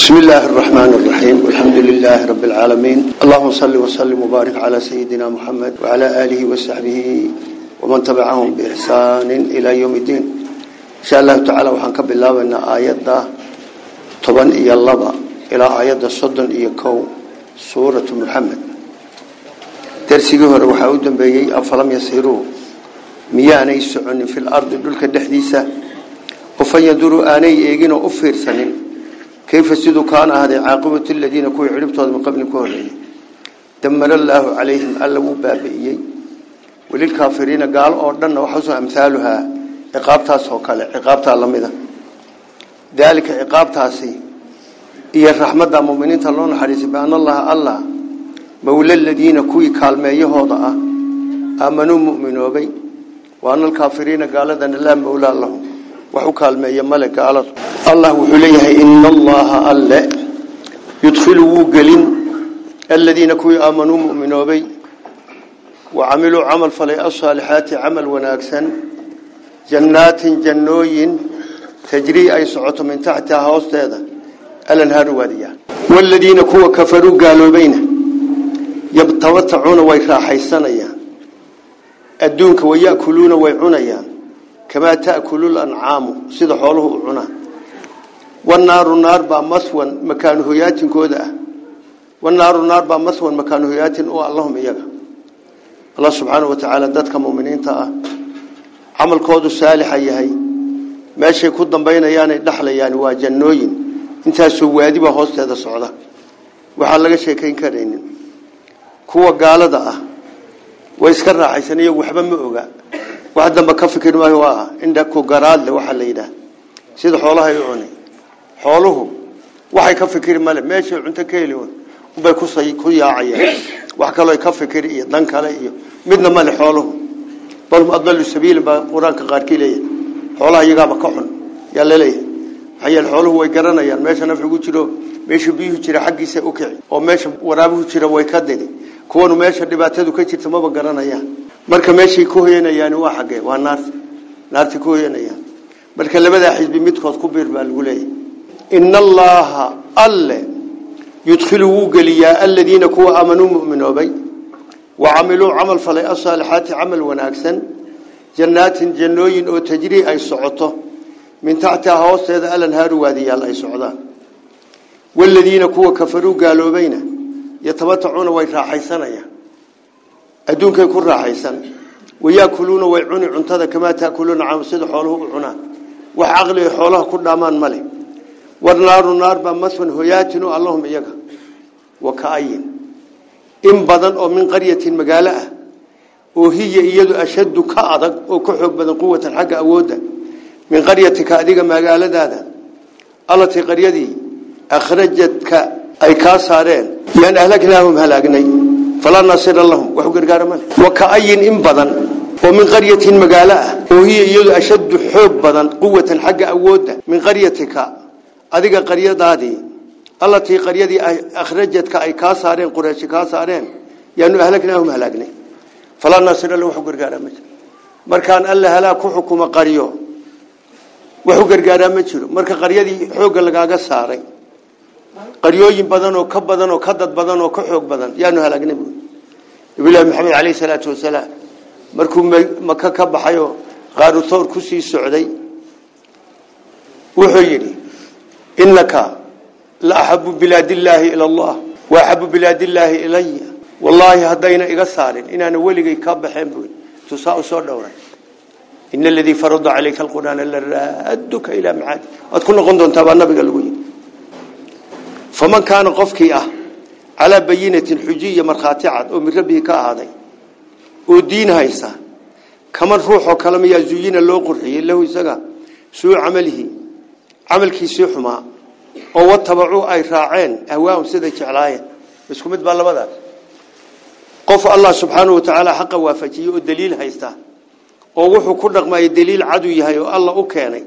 بسم الله الرحمن الرحيم والحمد لله رب العالمين اللهم صل وسلم وبارك على سيدنا محمد وعلى آله وصحبه ومن تبعهم بإحسان إلى يوم الدين إن شاء الله تعالى وحنك بالله أن آيات طبعا إيا اللبا إلى آيات الصدن إيا كو سورة محمد درسيه روحاود بيي أفلم يسيروا مياني سعن في الأرض دولك الدحديثة وفيندروا آني إيقين وأفير سنين كيف سيدو كان هذا عاقبة الذين كوي عربتوا من قبل كهرين دمر الله عليهم ألا وبابئي وللكافرين قال أردنا وحسن أمثالها. عقابتها سوكالة عقابتها اللمدة ذلك عقابتها سي إيا الرحمة المؤمنين تلون حديث بأن الله الله. مولى الذين كوي كالما يهوضا. آمنوا مؤمنوا بي. وأن الكافرين قال أن الله مولى لهم وحو كالما ملك على الله وحليه إن الله ألا يدخلوا قلين الذين كوي آمنوا مؤمنوا بي وعملوا عمل فلي الصالحات عمل وناكسا جنات جنوين تجري أي سعة من تحتها هوستيذا الانهار واديان والذين كوا كفروا قالوا بينه يبتوتعون ويراحيسنيان الدونك ويأكلون ويعنيان كما تأكل الأنعام. سيد حوله عنا. wanaaru naar baa maswan makaanu hoyaatinkooda ah. Wanaaru naar baa maswan makaanu hoyaatin oo allahum iyaga. Allah subxaana wa tacaala dadka muminiinta ah camalkoodu saalixa yahay. Meeshay ku dambaynayaanay dhexlayaan waa jannooyin. Intaasoo waadiba hoosteeda socda. Waxaan laga sheekayn karaynin. Kuwa gaalada ah way iska raaxaysan iyagu waxba ma oga. Wax damba ka fikir maayo waa indhakugaraadle waxaa la yidhaah. Sida xoolahay u cunay xooluhu waxay ka fikir male meesha cunto ka heli ubay ku say ku yaacayeen wax kale ka fikir iyo dan kale iyo midna male xooluhu. Bal adallu sabiil ba quraanka qaarkii leeyahay. Xoolaha iyaga ka xun yaa leeyahay. Hayal xooluhu way garanayaan meesha nafcigu jiro meesha biyuhu jira xaqiisa u kici oo meesha waraabuhu jira way ka didi kuwanu meesha dhibaatadu ka jirto maba garanayaan. Marka meeshay ku hoyanayaan waa xagee waa naarta naarta ku hoyanayaan marka labada xisbi midkood ku biir baa lagu leeyahay إن الله ألا يدخلوا قليا الذين كوا آمنوا مؤمنوا بي وعملوا عمل فلي الصالحات عمل وناكسا جنات جنوين أو تجري أي صعطه من تحتها هوس هذا الانهار وادي أي صعدان والذين كوا كفروا قالوا بينا يتمتعون ويراحيسان أدونك يكون راحيسان ويأكلون ويعون عنتذا كما تأكلون عام صد حوله عنا وعقل حوله كل أمان ملك warnaaru naarbaa maun hoyaatinu allahum iyaga. Wakaayin in badan oo min qaryatin magaalo ah oo hiya iyadu ashaddu ka adag oo ka xoog badan quwatan xagga awoodda min qaryatika adiga magaaladaada allatii qaryadii akhrajadka ay kaa saareen. Yan ahlaknaahum halaagnay. Falaa naasira lahum wax u gargaara male wakaayin in badan oo min qaryatin magaalo ah oo hiya iyadu adiga qaryadaadii allatii qaryadii akhrajadka ay ka saareen quraashi ka saareen yaanu ahlaknaahum halaagnay falaa nasira lahu wuxuu gargaaraa ma jiro markaan alla halaag ku xukumo qaryo wuxuu gargaaraa ma jiro marka qaryadii xoogga lagaaga saaray qaryooyin badan oo ka badan oo ka dad badan oo ka xoog badan yaanu halaagnay buu nabilahi maxamed calayhi salaatu wasalaam markuu maka ka baxayo qaaru thawr ku sii socday wuxuu inaka la axabu bilaad illaahi ila allah wa axabu bilaad illaahi ilaya wallaahi haddayna iga saarin inaana weligay kaa baxeen buy tusaa u soo dhowray in aladii farada calayka alqur'aana la raaduka ilaa macaadi waad ku noqon doontaa baa nabiga lagu yidhi faman kaana qofkii ah calaa bayinatin xujiya markhaati cad oo min rabbihi ka ahaaday oo diin haysa kaman ruuxoo kale miyaa zuyina oo watabacuu ay raaceen ahwaahum siday jeclaayeen isku mid baa labadaas qof allah subxaanahu watacaala xaqa waafajiyey oo daliil haysta oo wuxuu ku dhaqmaya daliil cadu yahay oo alla u keenay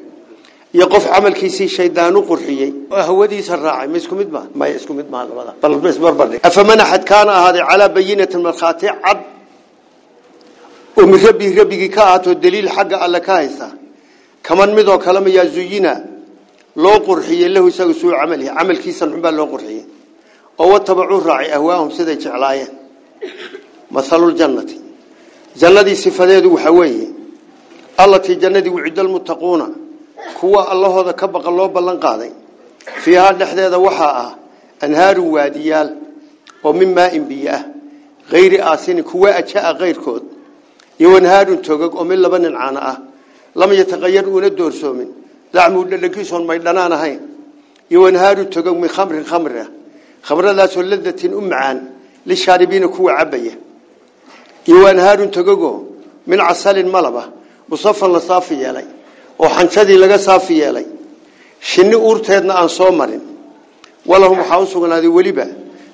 iyo qof camalkiisii shaydaan u qurxiyey oo hawadiisa raacay ma isku mid ma ma isku mid ma labada bal bas barbardhig afaman ahad kaana ahaaday calaa bayinatin markhaati cad oo min rabbi rabbigii ka ahaato daliil xagga alle ka haysta kaman midoo kale ma yaa zuyina لو قرحي له يسوي عمله عمل كيس الحب لو قرحي قوة تبع الرعي أهواهم سدى جعلاية مثل الجنة جنة دي صفاته الله في جنة وعد المتقون كوا الله هذا كبق الله بلن قاضي في هذا نحن هذا وحاء أنهار واديال ومن ماء بياء غير آسين كوا أشاء غير كود يو أنهار توقق ومن لبن عناء لم يتغيروا ولا دور سومن min khamrin khamri ah khamradaasoo ladatin u macaan lishaaribiina kuwa cabaya iyo anhaarun togogoo min casalin malaba musafan la saafi yeelay oo xanjadii laga saafi yeelay shinni uurteedna aan soo marin walahum waxaa u sugnaaday weliba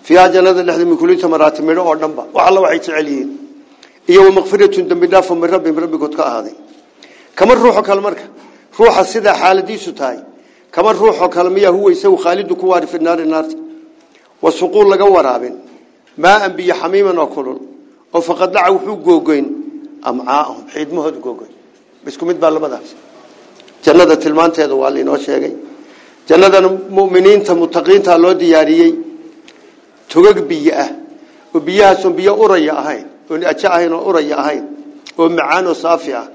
fiihaa jannada dhexda min kulli tamaraati midho oo dhanba wax alla waxay jecel yihiin iyo wamaqfiratun dembi dhaafo min rabbihim rabbigood ka ahaaday kama ruuxo kale marka ku waari fi naari naarta wasuquul laga waraabin maaan biyo xamiiman oo kulul oo faqad dhaca wuxuu googoyn amcaahum xiidmahooda googoyn isku mid baa labadaas jannada tilmaanteeda waa lainoo sheegay jannadana muminiinta mutaqiinta loo diyaariyey togag biyo ah oo biyahaasoon biyo uraya ahayn oon ajo ahayn oo uraya ahayn oo macaan oo saafi ah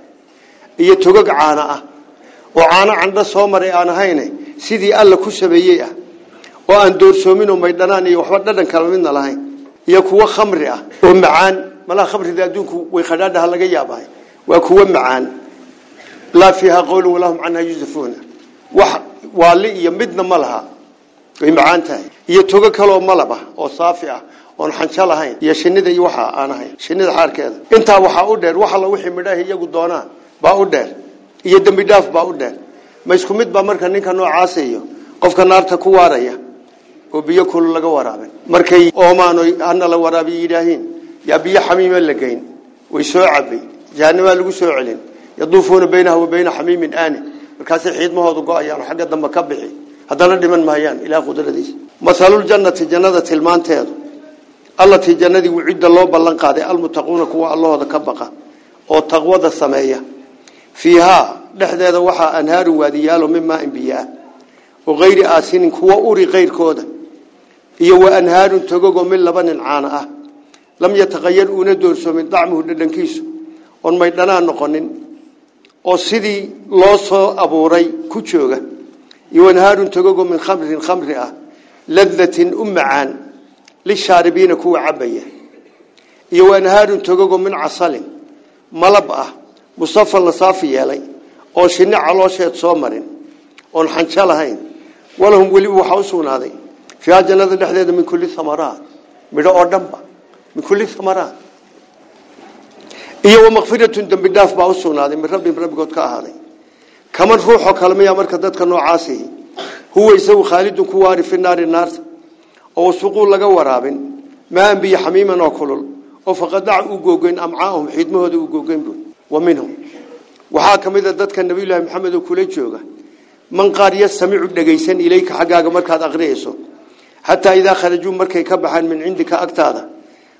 iyo togag caano ah oo caano candho soo maray aan ahayne sidii alla ku sameeyey ah oo aan doorsoomin oo maydhanaan iyo waxba dhadhan kala midna lahayn iyo kuwo khamri ah oo macaan. Malaha khamrida adduunku way khadhaadhaha laga yaabahay waa kuwo macaan. Laa fiiha qowlun walahum canha yusafuuna wax waali iyo midna ma laha. Way macaan tahay. Iyo togo kaloo malaba oo saafi ah oon xanjo iyo shinida iyo waxa aan ahayn shinida xaarkeeda. Intaa waxaa u dheer wax alla wixii midhaah iyagu doonaan baa u dheer iyo dembi dhaaf baa u dheer ma isku mid baa marka ninka noocaasa iyo qofka naarta ku waaraya oo biyo kul laga waraabin markay oomaan hana la waraabiy yidhaahiin yaa biyo xamiima la geyn way soo cabay jahanamaa lagu soo celin yaduufuuna baynaha wa bayna xamiimin aani markaasay xiidmahoodu go-ayaan oo xagga dambe ka bixi haddana dhiman maayaan ilaah qudradiisa mathaluljannati jannada tilmaanteedu allatii jannadii wucidda loo ballan qaaday almuttaquuna kuwa allahooda ka baqa oo taqwada sameeya fiihaa dhexdeeda waxaa anhaaru waadiyaalo min maain biyo ah oo hayri aasinin kuwa uri kayrkooda iyo wa anhaarun togogoo min laba nin caana ah. Lam yataqayar uuna doorsoomin dacmuhu dhadhankiisu. Oon maydhanaan noqonin. Oo sidii loo soo abuuray ku jooga. Iyo anhaarun togogoo min khamrin khamri ah. Ladatin u macaan. Lishaaribiina kuwa cabaya iyo anhaarun togogoo min casalin. Malab ah musafan la saafi yeelay oo shinni caloosheed soo marin oon xanjo lahayn walahum weliba waxaa u sugnaaday fiiha jannada dhexdeeda min kulli amaraat midho oo dhanba min kulli amaraat iyo wamakfiratun dembi dhaaf baa u sugnaaday min rabbihim rabbigood ka ahaaday kaman ruuxoo kale miyaa marka dadka noocaasi huwa isagu khaalidun ku waari fi naari naarta oo suquul laga waraabin maan biyo xamiiman oo kulul oo faqadac u googoyn amcaahum xiidmahooda u googoyn bu ومنهم. وحاكم إذا ذات النبي الله محمد وكل شيء من قارية سمعوا دقيسن إليك حقاق مركات أغريسه حتى إذا خرجوا مركي كبحا من عندك أكتاذا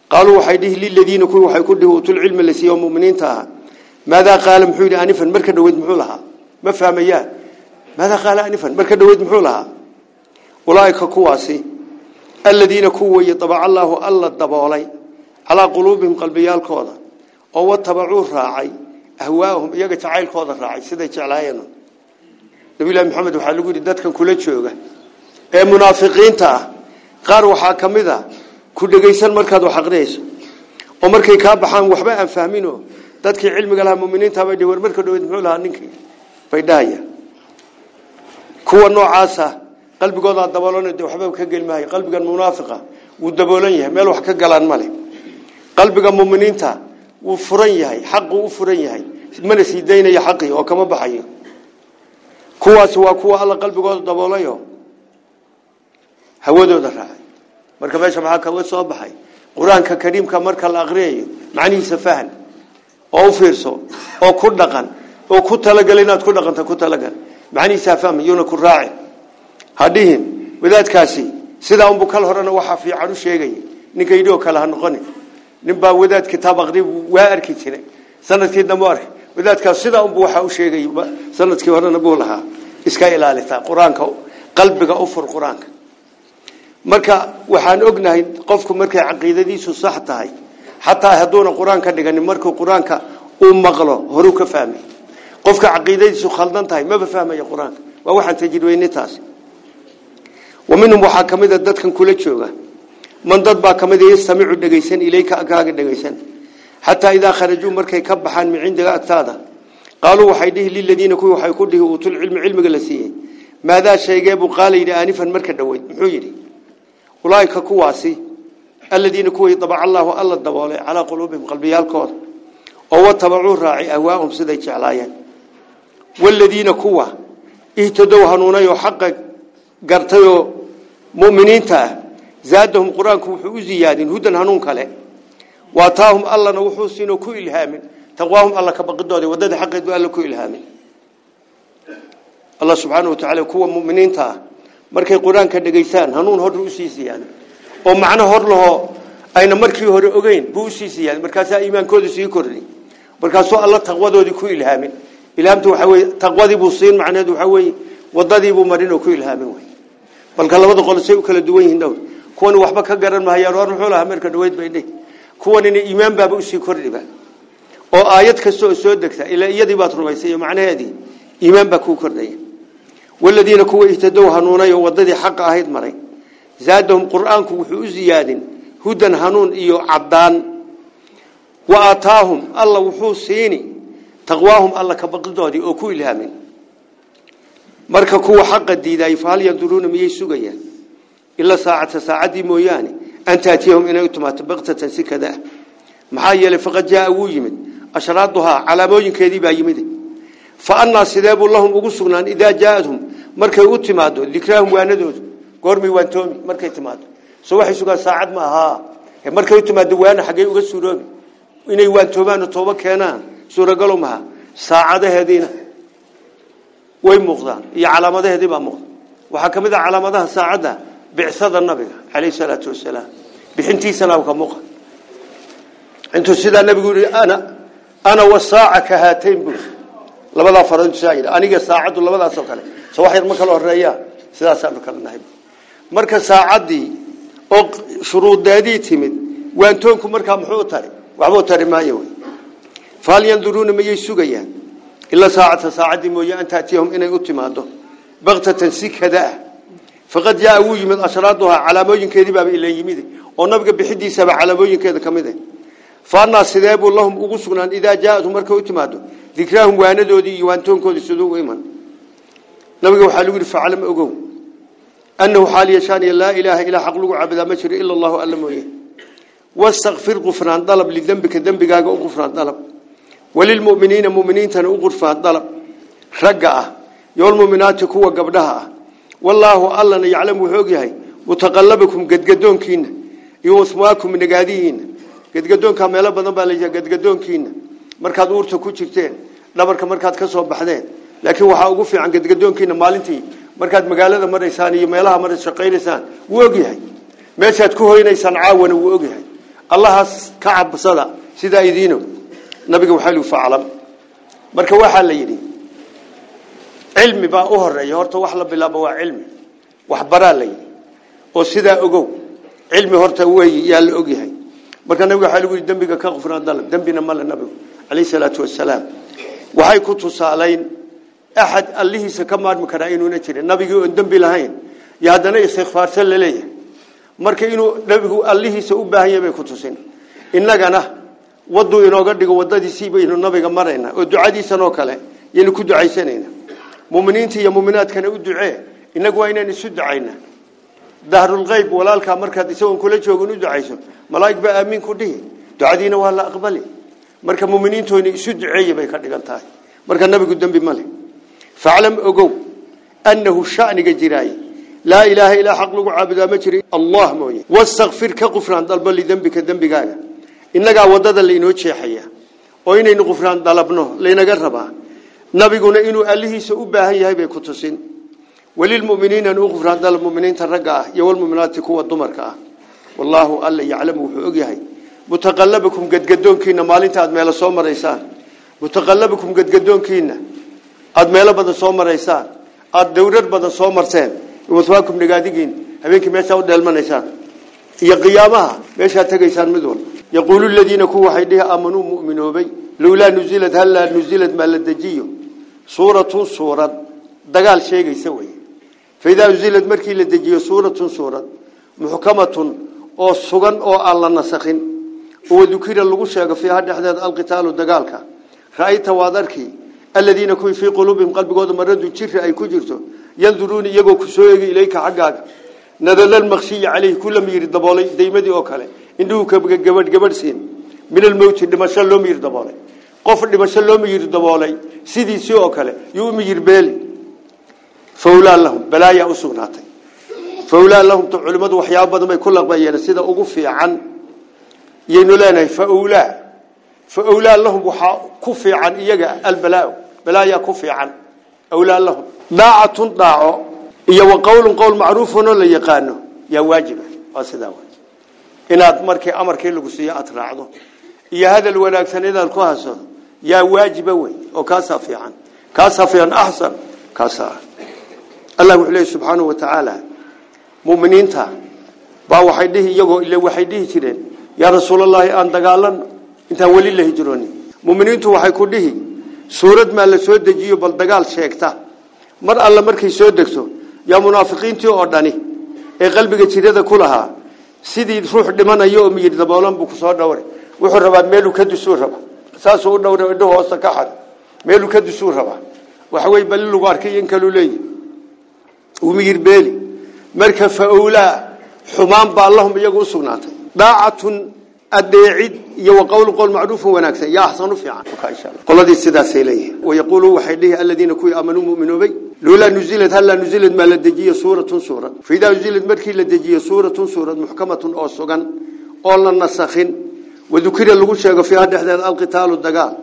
قالوا وحيده للذين كل له أوتوا العلم الذي يوم مؤمنين تها ماذا قال محيود أنفا؟ مركا دويد محولها ما فهم إياه. ماذا قال أنفا؟ مركا دويد محولها أولئك كواسي. الذين كووا يطبع الله الله الضبالي على قلوبهم قلبيا الكوذا ahwaahum iyaga jacaylkooda raacay siday jeclaayeen nabiyullahi maxamed waxaa lagu yidhi dadkan kula jooga ee munaafiqiinta ah qaar waxaa ka mid a ku dhegaysan markaad wax aqriyayso oo markay kaa baxaan waxba aan fahmino dadkii cilmiga lahaa muminiinta bay war marka dhaweyd muxuu lahaa ninkii bay dhahaya kuwa noocaasa qalbigooda daboolana de waxba ka geli maayo qalbigan munaafiqa wuu daboolan yahay meel wax ka galaan male qalbiga muminiinta yahay xaqu u furan yahay mana sii daynaya xaqii oo kama baxayo kuwaasi waa kuwa alla qalbigooda daboolayo hawadooda raacay marka meesha maxaa kaga soo baxay qur-aanka kariimka marka la aqriyayo macnihiisa fahan oo fiirso oo ku dhaqan oo ku talagal inaad ku dhaqanta ku talagal macnihiisa faham iyuna ku raaci hadhihin wadaadkaasi sidaa unbu kal horena waxaa fiican u sheegaya ninka yidhi oo kale ha noqoni nin baa wadaad kitaab aqri waa arki jiray. Sanadkii dambe arkay wadaadkaas sidaa unbu waxaa sheegay sannadkii horena buu lahaa. Iska ilaalisaa qur'aanka qalbiga u fur qur'aanka. Marka waxaan ognahay qofku markay caqiidadiisu sax tahay xataa hadduuna qur'aan ka dhiganin markuu qur'aanka uu maqlo horuu ka fahmay. Qofka caqiidadiisu khaldan tahay maba fahmaya qur'aanka. Waa waxaan tajribeynay taasi wa minhum waxaa ka man dad baa ka mid a yastamicu dhegaysan ilayka kaaga dhegaysan. Xataa idaa kharajuu markay ka baxaan min agtaada qaaluu waxay dhihi liladiina kuwii waxay ku dhihi uutul cilmi cilmiga la siiyey. Maadaa sheegeebuu qaala yidhi aanifan marka dhoweyd muxuu yidhi ulaaika kuwaasi aladiina kuwii dabaca allaahu alla daboolay calaa quluubihim qalbiyaalkooda oo watabacuu raaci ahwaahum siday jeclaayeen. Waladiina kuwa ihtadow hanuunay oo xaqa gartay muminiinta ah zaadahum qur-aanku wuxuu u ziyaadin hudan hanuun kale waataahum allana wuxuu siinoo ku ilhaamin taqwaahum alla ka baqidooda wadada xaqeedu alla ku ilhaamin allah subxaana wa tacaala kuwa muminiinta ah markay qur-aanka dhegaystaan hanuun hor usii siiyaan oo macno hor lahoo ayna markii hore ogeyn buu usii siiyaan markaasaa iimaankooda sii kordhi markaasuu alla taqwadoodii ku ilhaamin ilhaamtu waxa weye taqwadii buu siin macneedu waxa weeye wadadii buu marin oo ku ilhaamin wey balka labada qolo say u kala duwan yihiin dhowr kuwani waxba ka garan mahayaan war muxuu lahaa marka dhaweyd bay dheh kuwanina iimaan baaba u sii kordhiba oo aayad kasta oo soo degta ilaa iyadii baad rumaysay macnaheedii iimaan baa kuu kordhaya waladiina kuwa ihtadow hanuunay oo wadadii xaqa ahayd maray. Zaadahum qur'aanku wuxuu u ziyaadin hudan hanuun iyo cadaan wa aataahum alla wuxuu siini taqwaahum alla ka baqidoodii oo ku ilhaamin. Marka kuwa xaqa diiday fahal yanduruuna miyay sugayaan si kada ah maxaa yeelay faqad jaa wuu yimid ashraaduhaa calaamooyinkeedii baa yimid fa annaa sideebuu lahum ugu sugnaan idaa jaaadhum markay u timaado dikraahum waanadoodu goormay waantoomi markay timaado so waxay sugaan saacad ma ahaa markay u timaado waana xaggey uga suuroobi inay waantoomaan oo toobo keenaan suuragalo maha saacadaheediina way muuqdaan iyo calaamadaheedii baa muuqda waxaa ka mid ah calaamadaha saacadda bicsada nabiga calayhi salaatu wasalaam bixintiisana ka muuqa intuu sidaa nabigu yidhi ana ana wasaaca ka haatayn buu labadaa farood saa yidhi aniga saacaddu labadaas oo kale. So wax yar ma kala horeeyaa sidaasaanu kala nahay. Marka saacaddii oo shuruudeedii timid waantoonku markaa muxuu tari waxbuu tari maayo fahal yanduruuna mayay sugayaan? Ilaa saacata saacaddii mooye an taatiyahum inay u timaado baktatan si kada ah calaamooyinkeedii baaba ila yimid oo nabiga bixidiisaba calaamooyinkeeda ka mid ah faanaa sidee buu lahum ugu sugnaan idaa jaaadhum markay u timaado dikraahum waanadoodii iyo waantoonkoodii siduu u iman nabiga waxaa lagu yidhi faclam ogow annahu xaal yashaaniya laa ilaaha ilaa xaq lagu caabudaa ma jiro ila allahu alla mooye wastakfir qufraan dalab lidembika dembigaaga u qufraan dalab walilmuminiina muminiintana u qurfaan dalab ragga ah yolmuminaati kuwa gabdhaha ah wallaahu allana yaclamu wuxuu ogyahay mutaqalabakum gedgadoonkiina iyo wasmaakum nagaadihiina gedgadoonkaa meelo badan baa la gedgadoonkiina markaad uurta ku jirteen dhabarka markaad ka soo baxdeen laakiin waxaa ugu fiican gedgadoonkiina maalintii markaad magaalada maraysaan iyo meelaha mara shaqaynaysaan wuu ogyahay meeshaad ku hoynaysaan caawana wuu ogyahay allahaas ka cabsada sidaa idiino nabiga waxaa lihi faclam marka waxaa la yidhi horta wax la bilaabo waa cilmi waxbaraa la yidhi oo sidaa ogow cilmi horta wey yaa la ogyahay marka nabiga waxaa lagu yidhi dembiga ka qufnaan dalab dembina male nabigu calayhi salaatu wasalaam waxay ku tusaalayn axad allihiisa ka maarmi karaa inuuna jirin nabigii oon dembi lahayn iyo haddana istikfaarsan laleeyahay marka inuu nabigu allihiisa u baahan yahay bay ku tusin innagana waduu inooga dhigo wadadiisii baynu nabiga marayna oo ducadiisan oo kale yaynu ku ducaysanayna مؤمنين تي مؤمنات كانوا يدعي إنك وين نسد عينا ظهر الغيب ولا الكامركات يسون كل شيء وجنود عيسو ملاك بأمين كده دعينا ولا أقبله مرك مؤمنين توني سد عيني بيكاد يقطعه مرك النبي قدام بماله فعلم أجو أنه شأن جدراي لا إله إلا حق لقوا عبد مجري الله موي واستغفر كغفران طلب اللي ذنب كذنب قاله إنك عودد اللي نوتشي حيا. وين نغفران طلبنا لين جربه nabiguna inuu allihiisa u baahan yahay bay ku tusin walilmuminiina u qufraan dalab muminiinta ragga ah iyo walmuminaati kuwa dumarka ah wallaahu alla yaclamu wuxuu ogyahay mutaqalabakum gadgadoonkiina maalinta aad meelo soo maraysaan mutaqalabakum gadgadoonkiina aada meelo badan soo maraysaan aada dawrar badan soo marteen waswaakum nagaadigiin habeenkii meeshaa u dheelmanaysaan iyo qiyaamaha meeshaa tegaysaan mid walba yaquulu ladiina kuwa waxay dhihi aamanuu mu'minoobay lowlaa nusilad hallaa nusilad maa la dejiyo suuratun suurad dagaal sheegaysa wey faidaa unsilad markii la dejiyo suuratun suurad muxkamatun oo sugan oo aan la nasakhin oo wadukira lagu sheego fiiha dhexdeed alqitaalu dagaalka ra'ayta waad arki aladiina kuwii fii quluubihim qalbigooda maradu jiri ay ku jirto yanduruuna iyagoo ku soo eegi ilayka xaggaaga nadalal makshiyi caleyhi kula miyiri daboolay daymadii oo kale indhuhu gabadh gabadh siin min almowti dhimasho loo miyir daboolay qof dhimasho loo miyir daboolay sidiisii oo kale yuu miyir beeli fawlaa lahum balaayaa u sugnaatay. Fawlaa lahum to culimmadu waxyaaba badan bay ku laqbayeen sida ugu fiican yaynu leenahay faulaa faulaa lahum waxaa ku fiican iyaga albalaa balaayaa ku fiican. Awlaa lahum daacatun daaco iyo wa qowlun qowl macruufun oo la yaqaano yaa waajiba waa sidaa inaad markii amarkii lagu siiyo aad raacdo. Iyo hadal wanaagsan inaad ku haso yaa waajiba wey oo kaasaa fiican kaasaa fiican axsan kaasaa. Allah wuxuu leeyahy subxaanahu wa tacaala muminiinta baa waxay dhihi iyagoo ile waxay dhihi jireen yaa rasuulallaahi aan dagaalano intaan weli la hijroonin muminiintu waxay ku dhihi suurad maa la soo dejiyo bal dagaal sheegta. Mar alle markay soo degto yaa munaafiqiintii oo dhani ee qalbiga jirada ku lahaa sidii ruux dhimanayo oo miyir daboolan buu ku soo dhowray. Wuxuu meeluu ka dusuu raba saasuu u dhowray indho hoosta ka xad meeluu ka dusuu rabaa waxawey bali lagu arkay in kaluu uu miyir beeli marka faulaa xumaan baa lahum iyagu u sugnaatay daacatun adeecid iyo wa qowl macruufun wanaagsan yaa axsan u fiican qoladii sidaasay leeyihin wayaquulu waxay dhihi aladiina kuwii aamanuu mu'minoobay lowlaa nuzilad hallaa nuzilad maa la dejiyo suuratun suurad faidaa nuzilad markii la dejiyo suuratun suurad muxkamatun oo sugan oo la nasakhin وذكر لغو شيغ فيها دخدت القتال والدغال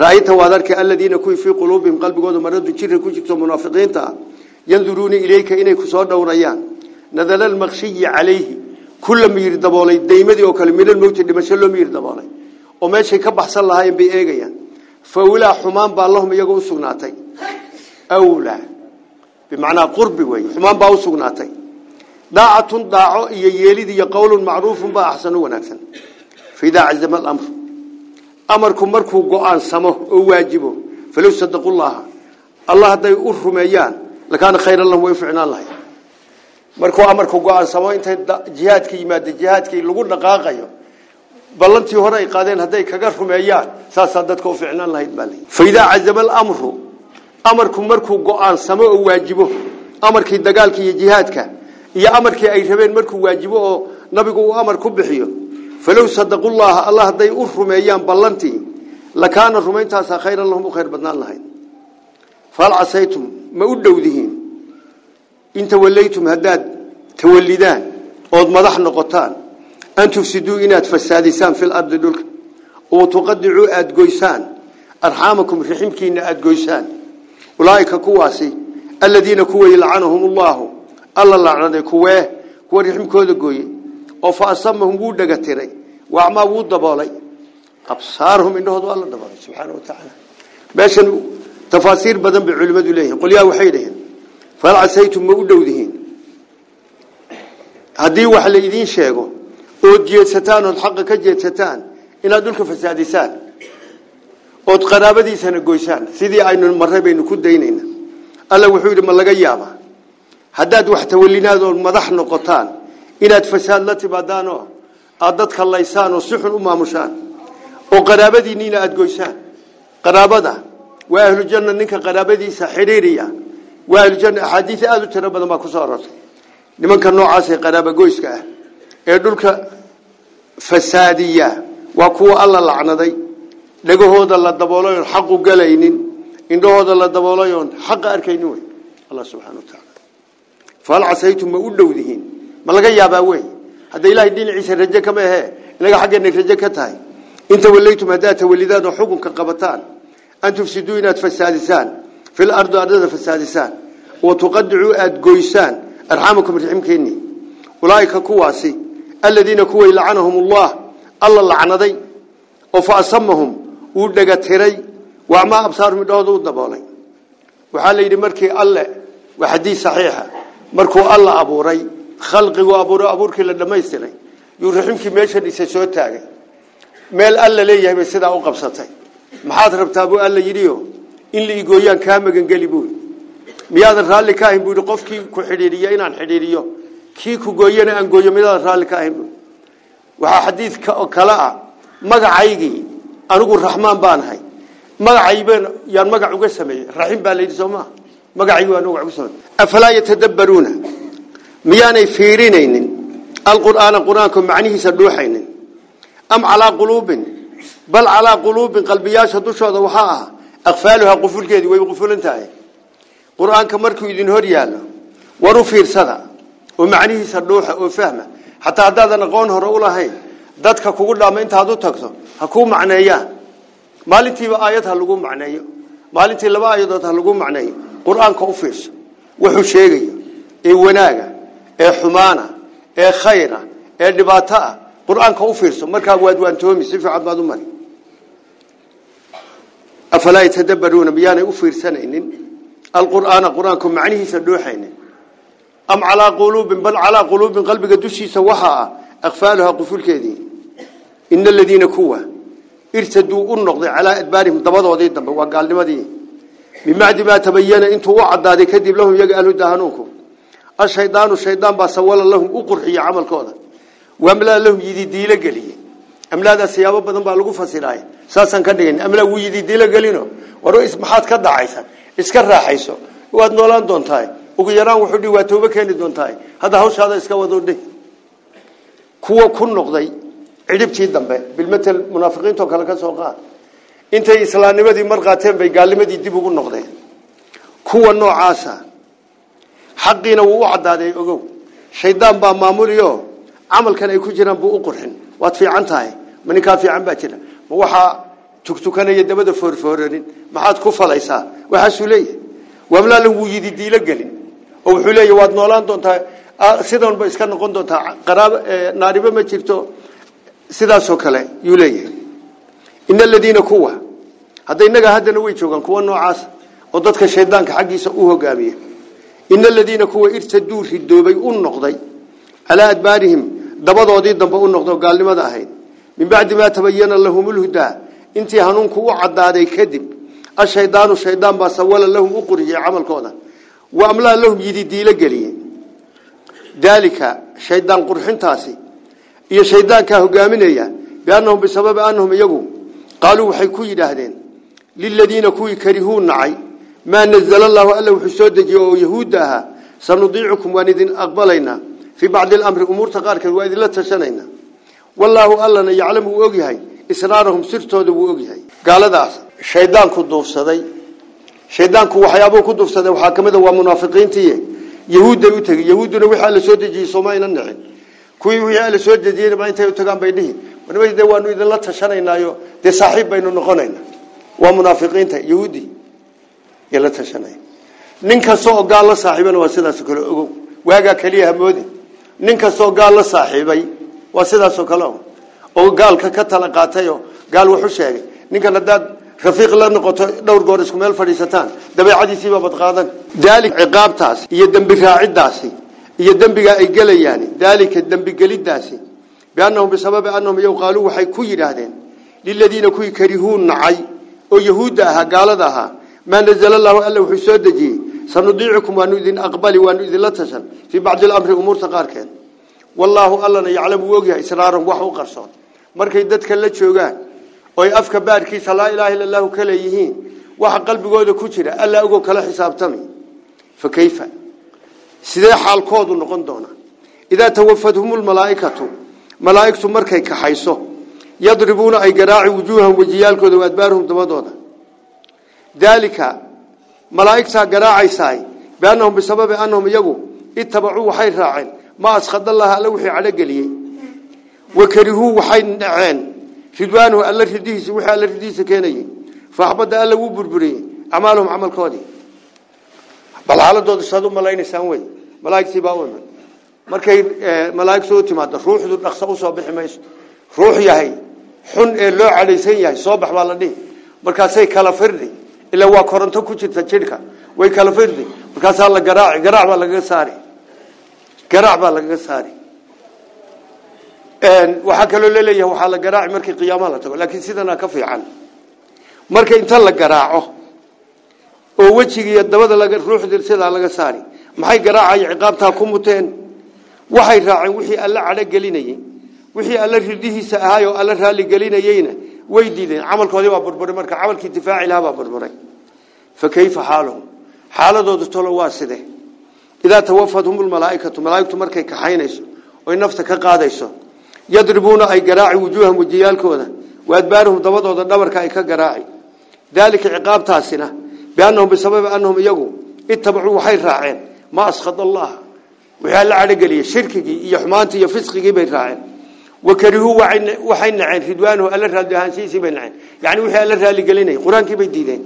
رأيت وادرك الذين كوي في قلوبهم قلب غود مرض جيره كوجتو منافقين تا. ينذرون إليك إني كسو دوريان نذل المخشي عليه. كل مير دبولاي ديمدي أو كلمه الموت دمش لو مير دبولاي أو ماشي كبحسن لاهين بي ايغيا فولا حمان بالله ميغو سغناتي اولى بمعنى قرب وي. حمان باو سغناتي داعة داعه يليد يقول معروف با أحسن وناكسن amarku markuu go-aansamo oo waajibo falow sadaqu llaha allah hadday u rumeeyaan lakaana khayran lahum way u ficnaan lahay markuu amarku go-aansamo intay jihaadka yimaada jihaadkii lagu dhaqaaqayo ballantii hore ay qaadeen hadday kaga rumeeyaan saasaa dadka u ficnaan lahayd baa lii faidaa cazama alamru amarku markuu go-aansamo oo waajibo amarkii dagaalka iyo jihaadka iyo amarkii ay rabeen markuu waajibo oo nabigu uu amar ku bixiyo فلو صدق الله الله داي يرفع أيام بلنتي لكان الرومي تاسا خير اللهم خير بدنا اللهين فالعصيتم ما أودوا ذهين أنت وليتم هداد توليدان. أو مضح نقطان. أن تفسدوا إنات فسادسان في الأرض دولك. وتقدعوا أد جويسان أرحامكم رحمك إن أد جويسان أولئك كواسي. الذين كوا يلعنهم الله. الله لعنة كواه ورحمك هذا جويه oo fa asamahum wuu dhega tiray wacmaa wuu daboolay. Absaarhum indhahoodu alla daboolay subxaana wa tacaala meeshan tafaasiir badan bay culimmadu leeyihiin qolyaha waxay dhaheen fahal casaytum ma u dhowdihiin haddii wax la idiin sheego ood jeedsataan ood xaqa ka jeedsataan inaad dhulka fasaadisaan ood qaraabadiisana goysaan sidii aynu marray baynu ku daynayna. Alla wuxuu yidhi ma laga yaabaa. Haddaad wax tawalinaad ood madax noqotaan إلى فساد التي بدانه أدت خلا إنسان وصح الأمة مشان وقرابة دينيلا أدقوشان قرابة ده وأهل الجنة نك قرابة دي سحريرية وأهل الجنة حديث هذا ترى بدل ما كسرت لمن كان نوع عسى قرابة جويسك يدلك فسادية وقوة الله لعنة ذي لجهود الله دبولين حق جلين إن جهود الله دبولين حق أركينوي الله سبحانه وتعالى. فالعسيتم أقول لهم ma laga yaabaa wey hadda ilaahay dhinaciisa raje kama ahee inaga xaggeena raje ka tahay in tawallaytum haddaad tawalidaan oo xukunka qabataan an tufsiduu inaad fasaadisaan fil ardi ardada fasaadisaan wa tuqadicuu aada goysaan arxamakum riximkeennii ulaaika kuwaasi aladiina kuway lacanahum ullah alla lacnaday oo fa asamahum wuu dhega tiray wacmaa absaarum indhahooda u daboolay waxaa la yidhi markii alle وحديث صحيحة مركو الله أبوري خلقه أبوري أبورك لدميستري يرحمك ميشا نسيسو تاغي meel alla leeyahay bay sidaa u qabsatay maxaad rabtaa buu alla yidhiyo in la igooyaan kaa magangeli buui miyaadan raalli ka ahayn buui qofkii ku xidhiiriyo inaan xidhiiriyo kii ku gooyana aan gooyo miyaadan raalli ka ahayn bui waxaa xadiid kale ah magacaygii anigu raxmaan baan ahay magacayban yaan magac uga sameeyey raxiim baa layidhi soo maa magacaygii waan uga sameeyey afalaa yatadabbaruuna miyaanay fiirinaynin alqur'aana qur-aanka macnihiisa dhuuxaynin am calaa quluubin bal calaa quluubin qalbiyaasha dushooda waxaa ah akfaaluhaa qufulkeedii way qufulan tahay qur-aanka markuu idin hor yaallo war u fiirsada oo macnihiisa dhuuxa oo fahma xataa haddaadan aqoon hore u lahayn dadka kugu dhaama intaad u tagto ha kuu macneeyaan maalintiiba aayad ha lagu macneeyo maalintii laba aayadood ha lagu macneeyo qur-aanka u fiirso wuxuu sheegayo ee wanaaga ee xumaana ee khayra ee dhibaato ah qur-aanka u fiirso markaa waad waantoomi si fiican baad u mari afalaa yatadabbaruuna miyaanay u fiirsanaynin alqur'aana qur-aanku macnihiisa dhuuxaynin am calaa quluubin bal calaa quluubin qalbiga dushiisa waxaa ah akfaaluhaa qufulkeedii ina aladiina kuwa irtaduu u noqday calaa adbaarihim dabadoodii dambe waa gaalnimadii min bacdi maa tabayana intuu u cadaaday kadib lahum iyaga alhuda hanuunku shaydaan baa sawala lahum u qurxiya camalkooda واملا لهم يدي ديله غليه املا ذا سيابه بدن با lagu fasiray saasan ka dhigin amla uu yidi diila galino waro ismaxaad ka dhacaysan iska raaxayso waad noolaan doontaa ugu yaraan wuxuu dhii waa tooba keeni doontaa hada hawshaada iska wado dhig kuwa ku noqday cidibtii dambe bilmatal munaafiqiinto kale ka soo qaad intay islaamnimadii mar qaateen bay gaalnimadii dib ugu noqdeen kuwa noocaasa حقنا ووعد هذا يقو شيطان با ماموريو عمل كان يكون جنا بو قرحن وات في عنتاي من كان في عن باكنا وها تكتكنا يدبد فور فورين ما حد كفليسا وها سولي. وملا لو يدي دي لا غلين أو خولاي واد نولان دونتا سيدون با اسكا نكون دونتا قراب ناريبه ما جيرتو سدا سو يولي. إن الذين كوا. هذا انغا هادنا وي جوغان كوا نوعاس. أو ددك شيطانك حقيسة أو هوغاميه ina aladiina kuwa irtaduu ridoobay u noqday calaa adbaarihim dabadoodii dambe u noqdo gaalnimada ahayd min bacdi maa tabayana lahum lhudaa intii hanuunku u cadaaday kadib ashaydaanu shaydaan baa sawala lahum u quriyey camalkooda wa amlaa lahum yidi diilo geliyey daalika shaydaan qurxintaasi iyo shaydaankaa hogaaminaya biannahum bisababi annahum iyagu qaaluu waxay ku yidhaahdeen liladiina kuwii karihuu nacay wuxuu soo dejiyey oo yahuudda ahaa sanudiicukum waan idin aqbalaynaa في بعض الأمر أمور تقارك وإذ لا تشنينا. والله ألنا يعلم وأجهي إسرارهم سرتود وأجهي قال ذا شيطان كدوف صدي شيطان كو وحيابه كدوف صدي وحاكمه ومنافقين تيه. يهود يتجي يهود نوحي على سود جي سوماين النعم كوي وحي على سود جي ما أنت يتجان بينه ونبي دوانو إذا لا تشنينا يو. ده صاحب بينه نقنينا ومنافقين تيه. يهودي. yala tashanay. Nin kastoo gaal la saaxiibana waa sidaas kale. Ogow waaga kaliya hamoodi nin kastoo gaal saaxiibay waa sidaas kale oo. Gaalka ka tala qaatay oo gaal wuxuu sheegay ninkan hadaad rafiiq la noqoto dhowr goor isku meel fadhiisataan dabeecadiisiiba badqaadan daalik ciqaabtaas iyo dambi raacidaasi iyo dambiga ay gelayaan daalika dambi gelidaasi biannahum bisababi annahum yaqaaluu waxay ku yidhaahdeen liladiina kuwii karihuun nacay oo yahuudda ahaa gaalada ahaa ما نزل الله ألا وحسود جي سنضيعكم وأن يذن أقبل وأن يذن لا تشر في بعض الأمر أمور تقاركين والله الله يعلم وجه إسرار وحو قرصان. مركي دتك لا تشوجا أي أفك بارك سلا إله إلا الله كلا يهين. وح قلب جود كشرة ألا أقول كلا حساب تمي. فكيف؟ سداح القاض النقدونا إذا توفتهم الملائكة ملائكة مركي كحيصه. يضربون أي جراع وجوههم وجيالكم وأدبارهم دمادونا ذلك ملائكة قراعيساي بأنهم بسبب أنهم يقوا اتبعوا وحي راعين. ما أسخد الله لوحي على قليه وكرهوا وحي نعين. رضوانه ألا رديس وحي ألا رديس كيني. فأحبد ألا وبربري أعمالهم عمل كودي. بل على دود الصدو ملايين سانوي ملائكة باونا markay malaa'ig soo timaado ruuxdu dhaqso u soo bixi mayso ruux yahay xun ee loo calaysan yahay soo bax baa la kala firdi ilaa waa koronto ku jirta jirka way kala firdi markaasaa la garaaci garaac baa lagaga saari garaac baa lagaga saari waxaa kaloo la leeyahay waxaa la garaaci markii qiyaamaha la tago laakiin sidana ka fiican marka inta la garaaco oo wejigiiyo dabada laga ruuxda sidaa laga saari maxay garaacaya ciqaabtaa ku muteen waxay raaceen wixii alla cadho gelinayey wixii alla ridihiisa ahaay alla raali gelinayeyna way diideen camalkoodii baa burburay marka camalkii difaaci lahaa baa burburay fa kayfa xaaluhum xaaladooda tolo waa side idaa tawafathum lmalaaikatu malaaigtu markay kaxaynayso oy nafta ka qaadayso yadribuuna ay garaaci wujuuham wejiyaalkooda waadbaarahum dabadooda dhabarka ay ka garaaci daalika ciqaabtaasina biannahum bisababi annahum iyagu ittabacuu waxay raaceen ma askhad allah wixii alla cadhogeliyey shirkigii iyo xumaantii iyo fisqigii bay raaceen waxay naceen ridwaanuhu alla raali ahaanshihiisii bay naceen yani wixii alla raaligelinayay qur-aankii bay diideen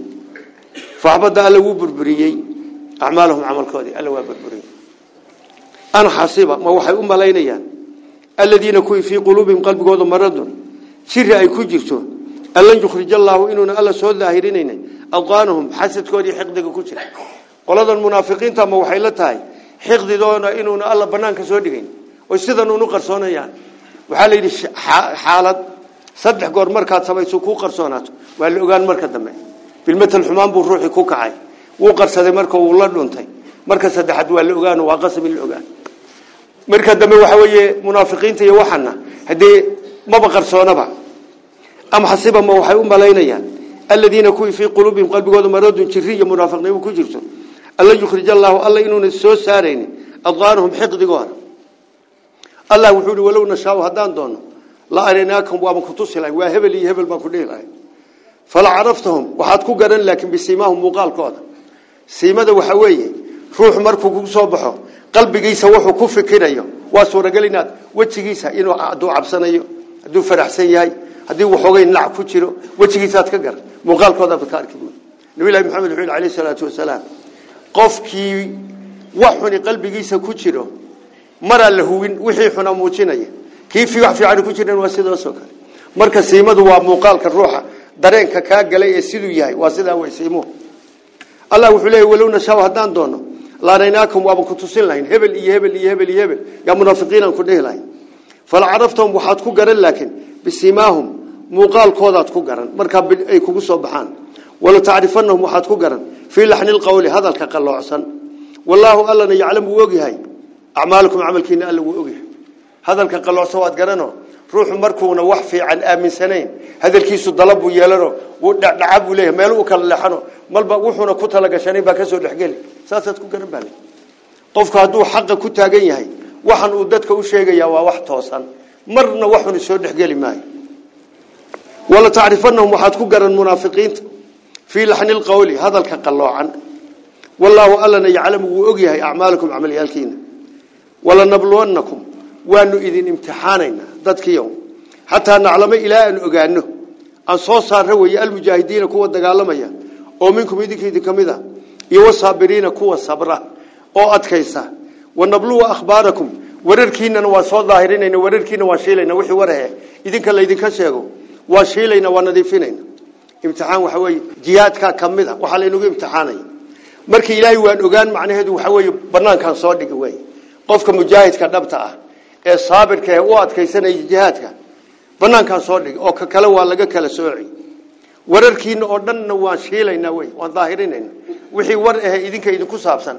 faxbada alla wuu burburiyey acmaalahum camalkoodii alla waa burburiyey an xasiba ma waxay u malaynayaan aladiina kuwii fii quluubihim qalbigooda maradun siri ay ku jirto allan yukhrij allaahu inuuna alla soo daahirinayna adqaanahum xasadkoodii xiqdiga ku jira qoladan munaafiqiinta ma waxay la tahay xiqdidoona inuuna alla banaanka soo dhigayn oy sidan unu qarsoonayaan waxaa la yidhi xaalad saddex goor markaad samayso kuu qarsoonaato waa la ogaan marka dambe. Bilmatal xumaan buu ruuxii ku kacay. Wuu qarsaday marka uu la dhuntay. Marka saddexaad waa la ogaan waa qasab la ogaan marka dambe waxa weeye munaafiqiinta iyo waxana haddii maba qarsoonaba am xasiba ma waxay u malaynayaan. Aladiina kuwii fii quluubihim qalbigooda maradun jiri iyo munaafiqnimo ku jirto alla yukhrij allaahu alla inuuna soo saaraynin adqaanahum xiqdigooda kutusi lahay waa hebel iyo hebel baan ku dhihi lahay fala caraftahum waxaad ku garan laakiin bisiimaahum muuqaalkooda siimada waxa weeye ruux markuu ku soo baxo qalbigiisa wuxuu ku fikirayo waa suuragal inaad wejigiisa inuu hadduu cabsanayo hadduu faraxsan yahay haddii waxoogay nac ku jiro wejigiisaaad ka gar muuqaalkooda baad ka arki buuri nabilahi maxamed wuxuu yidhi alayhi salaatu wasalaam qofkii wax xuni qalbigiisa ku jiro مر اللهوين وحي حنا موجينية كيف يوح في عارف كتير واسيد وسوك مركز سيمد ومقال كروحة درين كاك جل يسيد وياي واسيد ويسيمو الله وفليه ولو نشوا هدان دونه لا ريناكم وابو كتوسين لين هبل يهبل يهبل يهبل يا منافقين كنده لين فلا عرفتهم وحاتكو جرن لكن بسيماهم مقال كوداتكو جرن مركب أي كوسو بحان ولا تعرفنهم وحاتكو جرن في لحن القول هذا الكقل عسان والله ألا يعلم وجهي أعمالكم عملكين ألا وأوجه هذا الكل قالوا سواد قرنوا روح مركونا وحفي عن آمن سنين. هذا الكيس الضلب ويلرو. ودع دعاب وليه ملو كل لحنو مل بروحنا كتلة جشاني بكسر الحجيل ثلاثة كون قرنبالي طوف كهدو حق كتها جيني هاي. وحن ودتك وش هيجي يا واحد توصل مر وحن يسود الحجيل ماي ولا تعرفنهم واحد كون المنافقين في لحن القولي. هذا الكل قالوا عن. والله ألا يعلم وأوجه أعمالكم عمل يالكينه walanabluwannakum waanu idin imtixaanaynaa dadkiiyo xataa naclamo ilaa aan ogaano aan soo saarra weeye almujaahidiina kuwa dagaalamaya oo minkum idinka idin ka mid a iyo wasaabiriina kuwa sabra oo adkaysa wanabluwa akhbaarakum wararkiinana waa soo daahirinayna wararkiina waa shiilayna wixii warahe idinka laydinka sheego waa shiilayna waa nadiifinayna imtixaan waxa weeye jihaadkaa ka mid a waxaa laynagu imtixaanaya marka ilaahay waan ogaan macnaheedu waxa weeye banaankan soo dhigi wey qofka mujaahidka dhabta ah ee saabirka ee u adkaysanaya jihaadka banaankan soo dhigi oo ka kale waa laga kala sooci wararkiina oo dhanna waan shiilaynaa wey waan daahirinayna wixii war ahe idinka idinku saabsan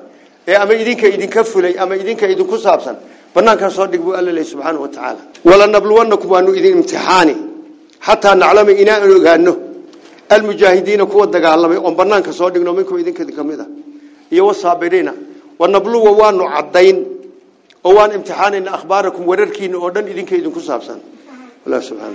ee ama idinka idinka fulay ama idinka idinku saabsan banaankan soo dhig buu alla leeyahay subxaanahu wa tacaala walanabluwannakum waanu idin imtixaani xataa naclama inaan ogaano almujaahidiina kuwa dagaalamay oon banaanka soo dhigno minkum idinka idin ka mid a iyo wasaabiriina wanabluwa waanu caddayn هو امتحان إن أخباركم وركين اودن ايدينك ايدن كسابسان الله سبحانه